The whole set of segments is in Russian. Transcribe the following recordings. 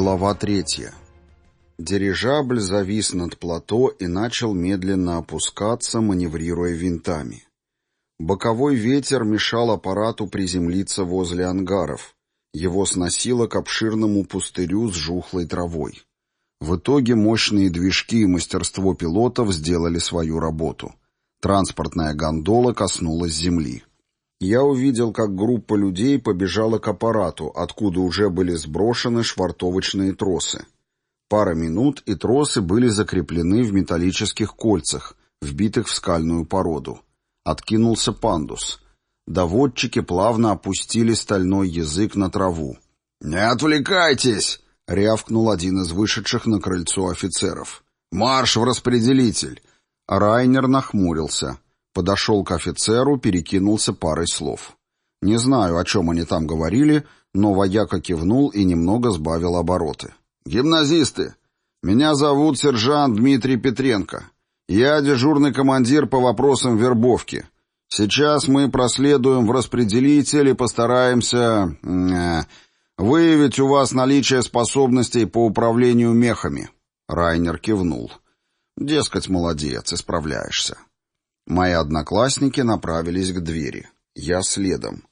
Глава третья. Дирижабль завис над плато и начал медленно опускаться, маневрируя винтами. Боковой ветер мешал аппарату приземлиться возле ангаров. Его сносило к обширному пустырю с жухлой травой. В итоге мощные движки и мастерство пилотов сделали свою работу. Транспортная гондола коснулась земли. Я увидел, как группа людей побежала к аппарату, откуда уже были сброшены швартовочные тросы. Пара минут, и тросы были закреплены в металлических кольцах, вбитых в скальную породу. Откинулся пандус. Доводчики плавно опустили стальной язык на траву. «Не отвлекайтесь!» — рявкнул один из вышедших на крыльцо офицеров. «Марш в распределитель!» Райнер нахмурился. Подошел к офицеру, перекинулся парой слов. Не знаю, о чем они там говорили, но вояка кивнул и немного сбавил обороты. «Гимназисты! Меня зовут сержант Дмитрий Петренко. Я дежурный командир по вопросам вербовки. Сейчас мы проследуем в распределитель и постараемся... Э, выявить у вас наличие способностей по управлению мехами». Райнер кивнул. «Дескать, молодец, исправляешься». Мои одноклассники направились к двери. Я следом.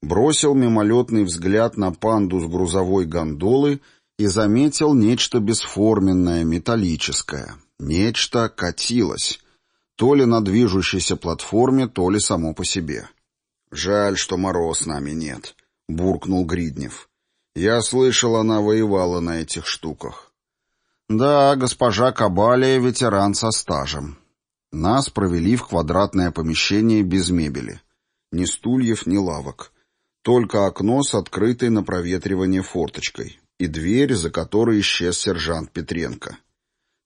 Бросил мимолетный взгляд на панду с грузовой гондолы и заметил нечто бесформенное, металлическое. Нечто катилось. То ли на движущейся платформе, то ли само по себе. «Жаль, что Мороз с нами нет», — буркнул Гриднев. «Я слышал, она воевала на этих штуках». «Да, госпожа Кабалия — ветеран со стажем. Нас провели в квадратное помещение без мебели. Ни стульев, ни лавок. Только окно с открытой на проветривание форточкой. И дверь, за которой исчез сержант Петренко.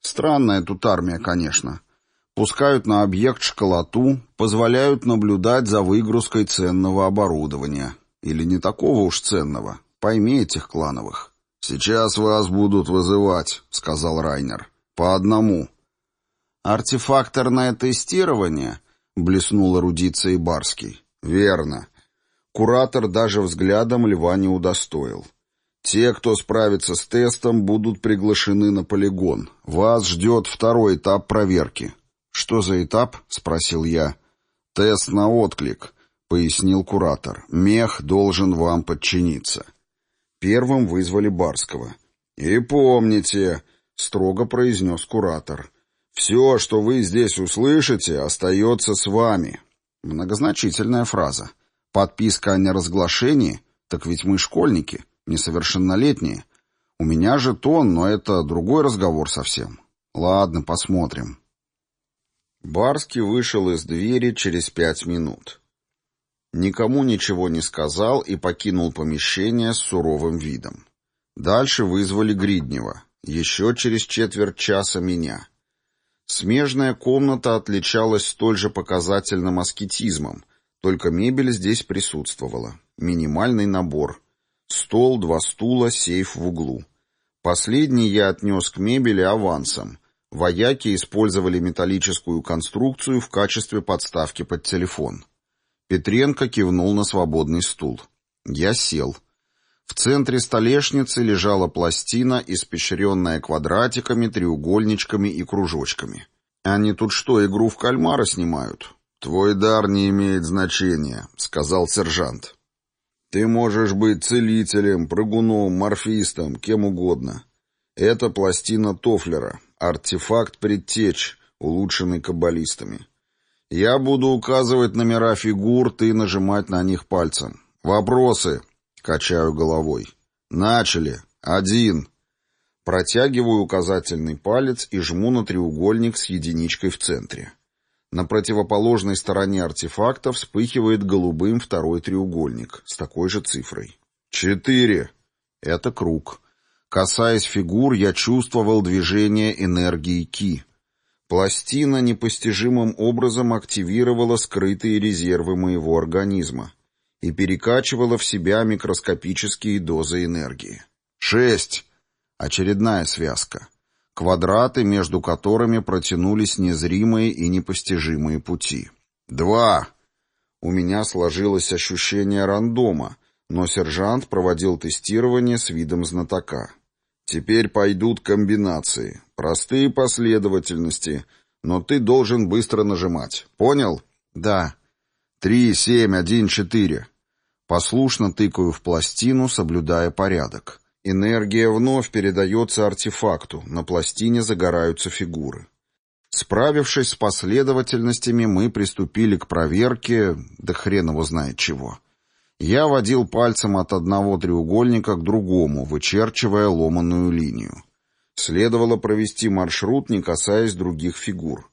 Странная тут армия, конечно. Пускают на объект школоту, позволяют наблюдать за выгрузкой ценного оборудования. Или не такого уж ценного. Пойми этих клановых. «Сейчас вас будут вызывать», — сказал Райнер. «По одному». «Артефакторное тестирование?» — блеснул эрудицией Барский. «Верно». Куратор даже взглядом льва не удостоил. «Те, кто справится с тестом, будут приглашены на полигон. Вас ждет второй этап проверки». «Что за этап?» — спросил я. «Тест на отклик», — пояснил куратор. «Мех должен вам подчиниться». Первым вызвали Барского. «И помните», — строго произнес куратор, — «Все, что вы здесь услышите, остается с вами». Многозначительная фраза. Подписка о неразглашении? Так ведь мы школьники, несовершеннолетние. У меня же тон, но это другой разговор совсем. Ладно, посмотрим. Барский вышел из двери через пять минут. Никому ничего не сказал и покинул помещение с суровым видом. Дальше вызвали Гриднева. Еще через четверть часа меня. Смежная комната отличалась столь же показательным аскетизмом, только мебель здесь присутствовала. Минимальный набор. Стол, два стула, сейф в углу. Последний я отнес к мебели авансом. Вояки использовали металлическую конструкцию в качестве подставки под телефон. Петренко кивнул на свободный стул. Я сел. В центре столешницы лежала пластина, испещренная квадратиками, треугольничками и кружочками. Они тут что, игру в кальмара снимают? «Твой дар не имеет значения», — сказал сержант. «Ты можешь быть целителем, прыгуном, морфистом, кем угодно. Это пластина Тофлера, артефакт предтеч, улучшенный каббалистами. Я буду указывать номера фигур, ты нажимать на них пальцем. Вопросы?» Качаю головой. Начали. Один. Протягиваю указательный палец и жму на треугольник с единичкой в центре. На противоположной стороне артефакта вспыхивает голубым второй треугольник с такой же цифрой. Четыре. Это круг. Касаясь фигур, я чувствовал движение энергии Ки. Пластина непостижимым образом активировала скрытые резервы моего организма и перекачивала в себя микроскопические дозы энергии. Шесть. Очередная связка. Квадраты, между которыми протянулись незримые и непостижимые пути. Два. У меня сложилось ощущение рандома, но сержант проводил тестирование с видом знатока. Теперь пойдут комбинации, простые последовательности, но ты должен быстро нажимать. Понял? Да. Три, семь, один, четыре. Послушно тыкаю в пластину, соблюдая порядок. Энергия вновь передается артефакту, на пластине загораются фигуры. Справившись с последовательностями, мы приступили к проверке, да хрен его знает чего. Я водил пальцем от одного треугольника к другому, вычерчивая ломаную линию. Следовало провести маршрут, не касаясь других фигур.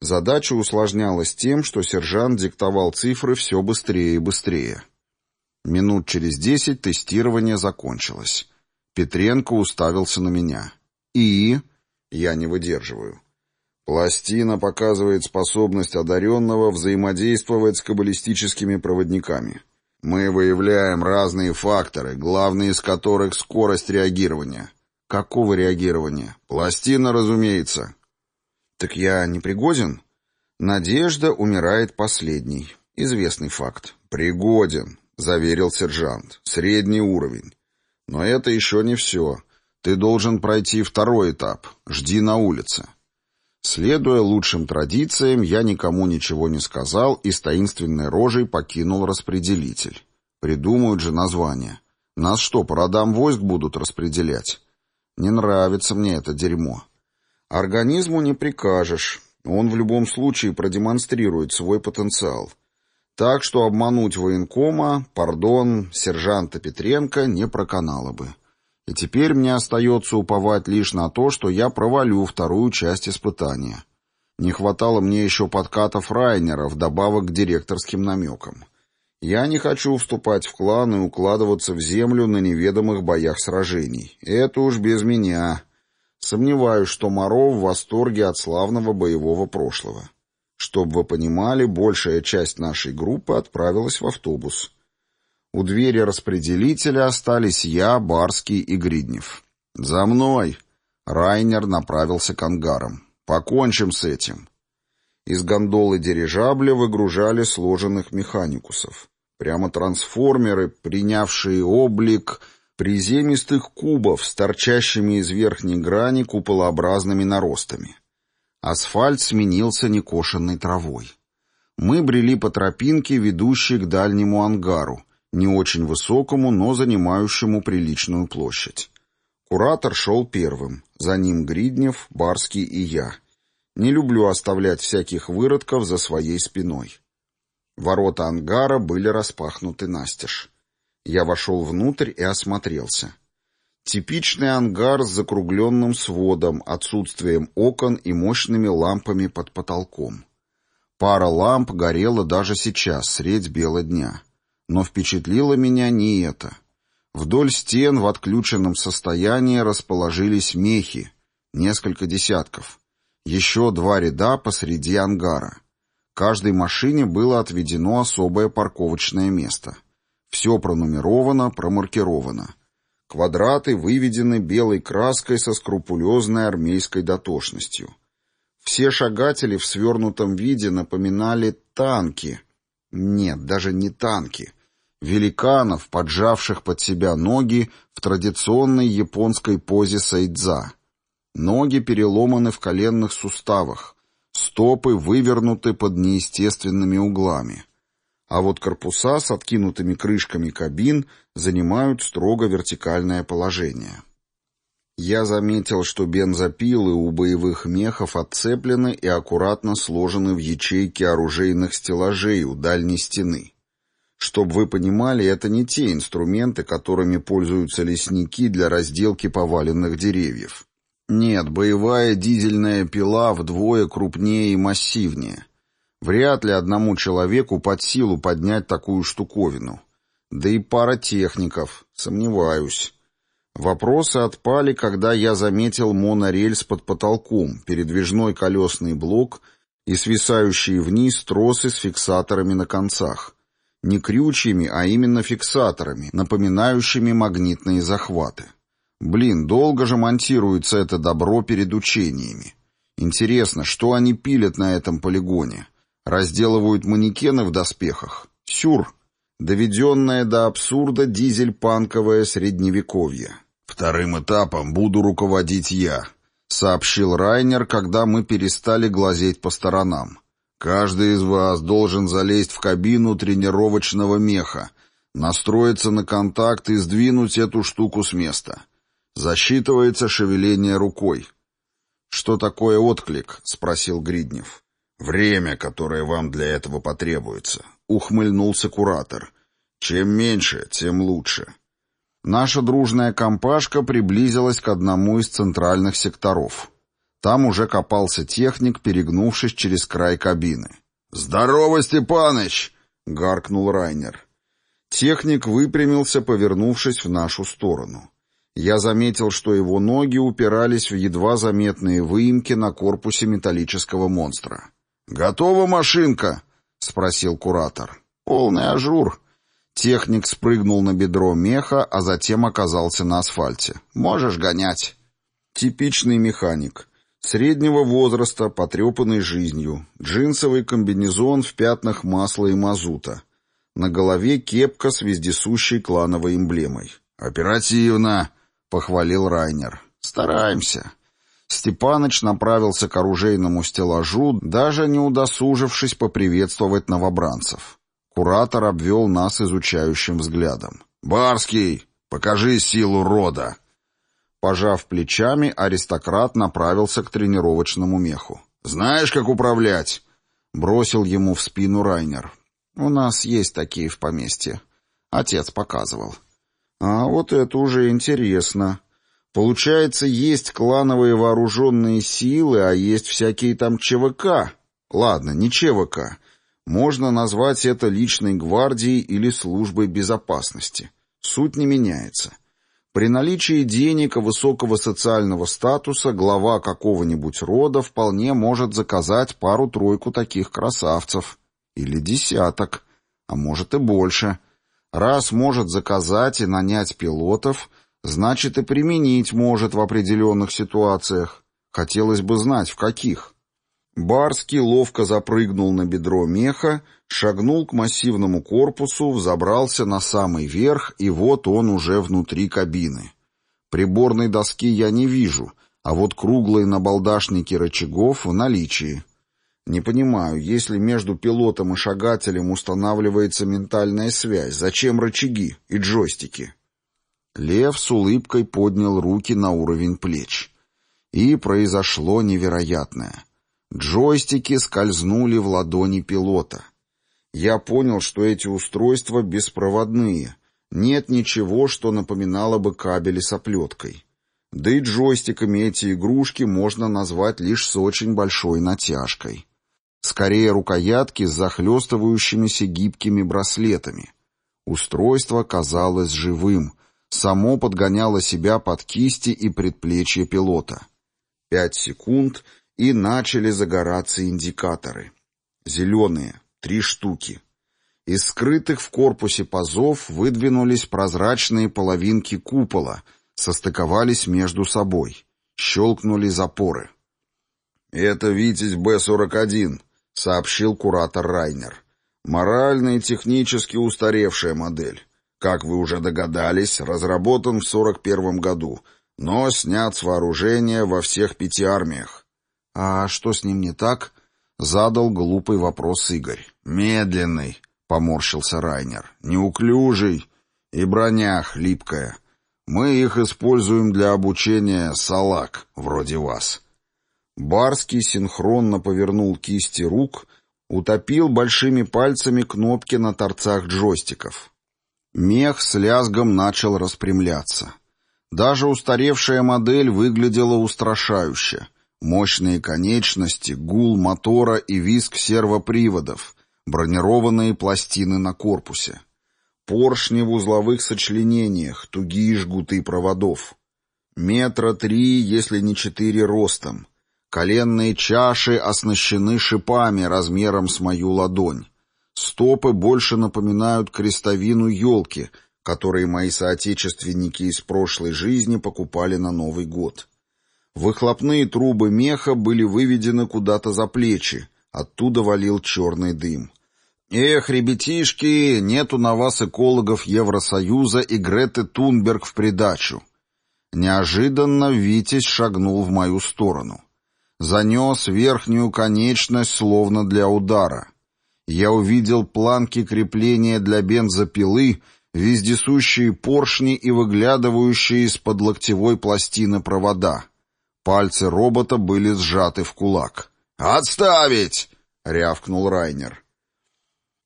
Задача усложнялась тем, что сержант диктовал цифры все быстрее и быстрее. Минут через десять тестирование закончилось. Петренко уставился на меня. «И?» «Я не выдерживаю». Пластина показывает способность одаренного взаимодействовать с каббалистическими проводниками. Мы выявляем разные факторы, главный из которых — скорость реагирования. Какого реагирования? Пластина, разумеется. Так я не пригоден? Надежда умирает последней. Известный факт. Пригоден, заверил сержант. Средний уровень. Но это еще не все. Ты должен пройти второй этап. Жди на улице. Следуя лучшим традициям, я никому ничего не сказал и с таинственной рожей покинул распределитель. Придумают же название. Нас что, по родам войск будут распределять? Не нравится мне это дерьмо. Организму не прикажешь. Он в любом случае продемонстрирует свой потенциал. Так что обмануть военкома, пардон, сержанта Петренко не проканало бы. И теперь мне остается уповать лишь на то, что я провалю вторую часть испытания. Не хватало мне еще подкатов Райнера, вдобавок к директорским намекам. Я не хочу вступать в клан и укладываться в землю на неведомых боях сражений. Это уж без меня. Сомневаюсь, что Моро в восторге от славного боевого прошлого. Чтоб вы понимали, большая часть нашей группы отправилась в автобус. У двери распределителя остались я, Барский и Гриднев. «За мной!» Райнер направился к ангарам. «Покончим с этим!» Из гондолы дирижабля выгружали сложенных механикусов. Прямо трансформеры, принявшие облик приземистых кубов с торчащими из верхней грани куполообразными наростами. Асфальт сменился некошенной травой. Мы брели по тропинке, ведущей к дальнему ангару, не очень высокому, но занимающему приличную площадь. Куратор шел первым, за ним Гриднев, Барский и я — не люблю оставлять всяких выродков за своей спиной. Ворота ангара были распахнуты настежь. Я вошел внутрь и осмотрелся. Типичный ангар с закругленным сводом, отсутствием окон и мощными лампами под потолком. Пара ламп горела даже сейчас, средь бела дня. Но впечатлило меня не это. Вдоль стен в отключенном состоянии расположились мехи, несколько десятков. Еще два ряда посреди ангара. Каждой машине было отведено особое парковочное место. Все пронумеровано, промаркировано. Квадраты выведены белой краской со скрупулезной армейской дотошностью. Все шагатели в свернутом виде напоминали танки. Нет, даже не танки. Великанов, поджавших под себя ноги в традиционной японской позе сайдза. Ноги переломаны в коленных суставах, стопы вывернуты под неестественными углами. А вот корпуса с откинутыми крышками кабин занимают строго вертикальное положение. Я заметил, что бензопилы у боевых мехов отцеплены и аккуратно сложены в ячейки оружейных стеллажей у дальней стены. Чтоб вы понимали, это не те инструменты, которыми пользуются лесники для разделки поваленных деревьев. Нет, боевая дизельная пила вдвое крупнее и массивнее. Вряд ли одному человеку под силу поднять такую штуковину. Да и пара техников, сомневаюсь. Вопросы отпали, когда я заметил монорельс под потолком, передвижной колесный блок и свисающие вниз тросы с фиксаторами на концах. Не крючьями, а именно фиксаторами, напоминающими магнитные захваты. Блин, долго же монтируется это добро перед учениями. Интересно, что они пилят на этом полигоне? Разделывают манекены в доспехах? Сюр. Доведенное до абсурда дизель-панковое средневековье. «Вторым этапом буду руководить я», — сообщил Райнер, когда мы перестали глазеть по сторонам. «Каждый из вас должен залезть в кабину тренировочного меха, настроиться на контакт и сдвинуть эту штуку с места. Засчитывается шевеление рукой». «Что такое отклик?» — спросил Гриднев. «Время, которое вам для этого потребуется», — ухмыльнулся куратор. «Чем меньше, тем лучше». Наша дружная компашка приблизилась к одному из центральных секторов. Там уже копался техник, перегнувшись через край кабины. «Здорово, Степаныч!» — гаркнул Райнер. Техник выпрямился, повернувшись в нашу сторону. Я заметил, что его ноги упирались в едва заметные выемки на корпусе металлического монстра. «Готова машинка?» — спросил куратор. «Полный ажур», Техник спрыгнул на бедро меха, а затем оказался на асфальте. «Можешь гонять». Типичный механик. Среднего возраста, потрепанный жизнью. Джинсовый комбинезон в пятнах масла и мазута. На голове кепка с вездесущей клановой эмблемой. «Оперативно!» — похвалил Райнер. «Стараемся». Степаныч направился к оружейному стеллажу, даже не удосужившись поприветствовать новобранцев. Куратор обвел нас изучающим взглядом. «Барский, покажи силу рода!» Пожав плечами, аристократ направился к тренировочному меху. «Знаешь, как управлять?» Бросил ему в спину Райнер. «У нас есть такие в поместье. Отец показывал». «А вот это уже интересно. Получается, есть клановые вооруженные силы, а есть всякие там ЧВК. Ладно, не ЧВК. Можно назвать это личной гвардией или службой безопасности. Суть не меняется. При наличии денег и высокого социального статуса глава какого-нибудь рода вполне может заказать пару-тройку таких красавцев. Или десяток, а может и больше. Раз может заказать и нанять пилотов, значит и применить может в определенных ситуациях. Хотелось бы знать, в каких. Барский ловко запрыгнул на бедро меха, шагнул к массивному корпусу, взобрался на самый верх, и вот он уже внутри кабины. Приборной доски я не вижу, а вот круглые набалдашники рычагов в наличии. Не понимаю, если между пилотом и шагателем устанавливается ментальная связь, зачем рычаги и джойстики? Лев с улыбкой поднял руки на уровень плеч. И произошло невероятное. Джойстики скользнули в ладони пилота. Я понял, что эти устройства беспроводные. Нет ничего, что напоминало бы кабели с оплеткой. Да и джойстиками эти игрушки можно назвать лишь с очень большой натяжкой. Скорее рукоятки с захлестывающимися гибкими браслетами. Устройство казалось живым, само подгоняло себя под кисти и предплечья пилота. Пять секунд — и начали загораться индикаторы. Зеленые, три штуки. Из скрытых в корпусе пазов выдвинулись прозрачные половинки купола, состыковались между собой. Щелкнули запоры. «Это «Витязь Б-41», — сообщил куратор Райнер. «Морально и технически устаревшая модель. Как вы уже догадались, разработан в 41 году, но снят с вооружения во всех пяти армиях. «А что с ним не так?» — задал глупый вопрос Игорь. «Медленный», — поморщился Райнер. «Неуклюжий. И броня хлипкая. Мы их используем для обучения салак, вроде вас». Барский синхронно повернул кисти рук, утопил большими пальцами кнопки на торцах джойстиков. Мех с лязгом начал распрямляться. Даже устаревшая модель выглядела устрашающе — Мощные конечности, гул мотора и визг сервоприводов, бронированные пластины на корпусе. Поршни в узловых сочленениях, тугие жгуты проводов. Метра три, если не четыре ростом. Коленные чаши оснащены шипами размером с мою ладонь. Стопы больше напоминают крестовину елки, которые мои соотечественники из прошлой жизни покупали на Новый год. Выхлопные трубы меха были выведены куда-то за плечи, оттуда валил черный дым. «Эх, ребятишки, нету на вас экологов Евросоюза и Греты Тунберг в придачу. Неожиданно Витязь шагнул в мою сторону. Занес верхнюю конечность, словно для удара. Я увидел планки крепления для бензопилы, вездесущие поршни и выглядывающие из-под локтевой пластины провода. Пальцы робота были сжаты в кулак. «Отставить!» — рявкнул Райнер.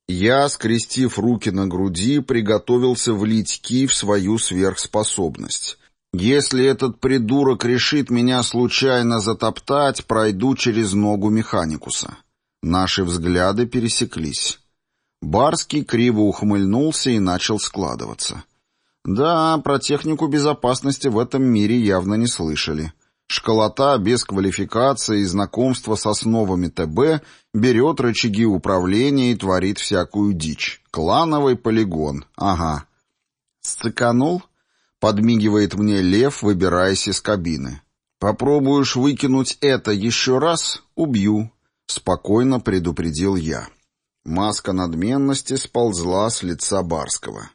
Я, скрестив руки на груди, приготовился влить ки в свою сверхспособность. Если этот придурок решит меня случайно затоптать, пройду через ногу Механикуса. Наши взгляды пересеклись. Барский криво ухмыльнулся и начал складываться. Да, про технику безопасности в этом мире явно не слышали. Школота без квалификации и знакомства с основами ТБ берет рычаги управления и творит всякую дичь. Клановый полигон, ага. «Сциканул?» — подмигивает мне лев, выбираясь из кабины. «Попробуешь выкинуть это еще раз — убью», — спокойно предупредил я. Маска надменности сползла с лица Барского.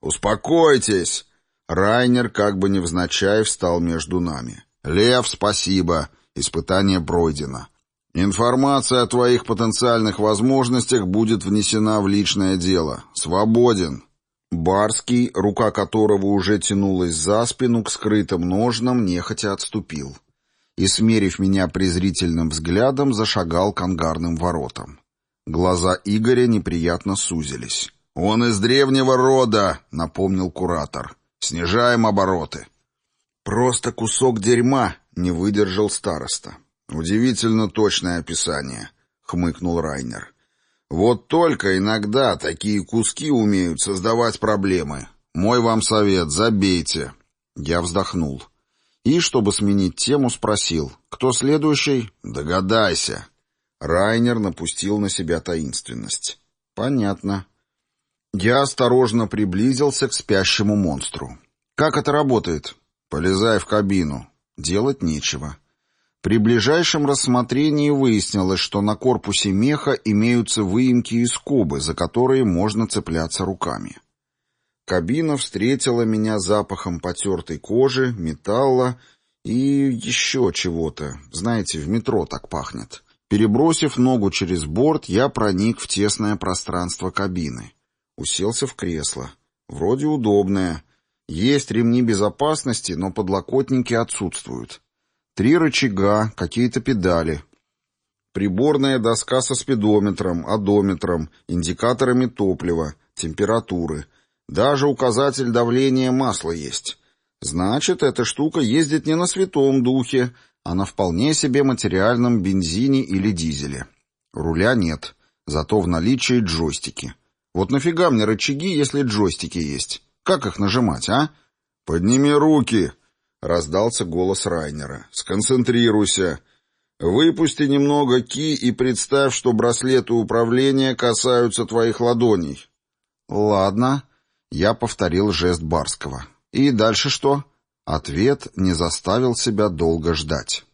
«Успокойтесь!» Райнер, как бы невзначай, встал между нами. «Лев, спасибо. Испытание пройдено. Информация о твоих потенциальных возможностях будет внесена в личное дело. Свободен». Барский, рука которого уже тянулась за спину к скрытым ножнам, нехотя отступил. И, смерив меня презрительным взглядом, зашагал к ангарным воротам. Глаза Игоря неприятно сузились. «Он из древнего рода», — напомнил куратор. «Снижаем обороты». «Просто кусок дерьма», — не выдержал староста. «Удивительно точное описание», — хмыкнул Райнер. «Вот только иногда такие куски умеют создавать проблемы. Мой вам совет — забейте». Я вздохнул. И, чтобы сменить тему, спросил, «Кто следующий?» «Догадайся». Райнер напустил на себя таинственность. «Понятно». Я осторожно приблизился к спящему монстру. «Как это работает?» «Полезай в кабину». Делать нечего. При ближайшем рассмотрении выяснилось, что на корпусе меха имеются выемки и скобы, за которые можно цепляться руками. Кабина встретила меня запахом потертой кожи, металла и еще чего-то. Знаете, в метро так пахнет. Перебросив ногу через борт, я проник в тесное пространство кабины. Уселся в кресло. Вроде удобное. Есть ремни безопасности, но подлокотники отсутствуют. Три рычага, какие-то педали. Приборная доска со спидометром, одометром, индикаторами топлива, температуры. Даже указатель давления масла есть. Значит, эта штука ездит не на святом духе, а на вполне себе материальном бензине или дизеле. Руля нет, зато в наличии джойстики. Вот нафига мне рычаги, если джойстики есть? Как их нажимать, а? «Подними руки!» — раздался голос Райнера. «Сконцентрируйся. Выпусти немного ки и представь, что браслеты управления касаются твоих ладоней». «Ладно», — я повторил жест Барского. «И дальше что?» Ответ не заставил себя долго ждать.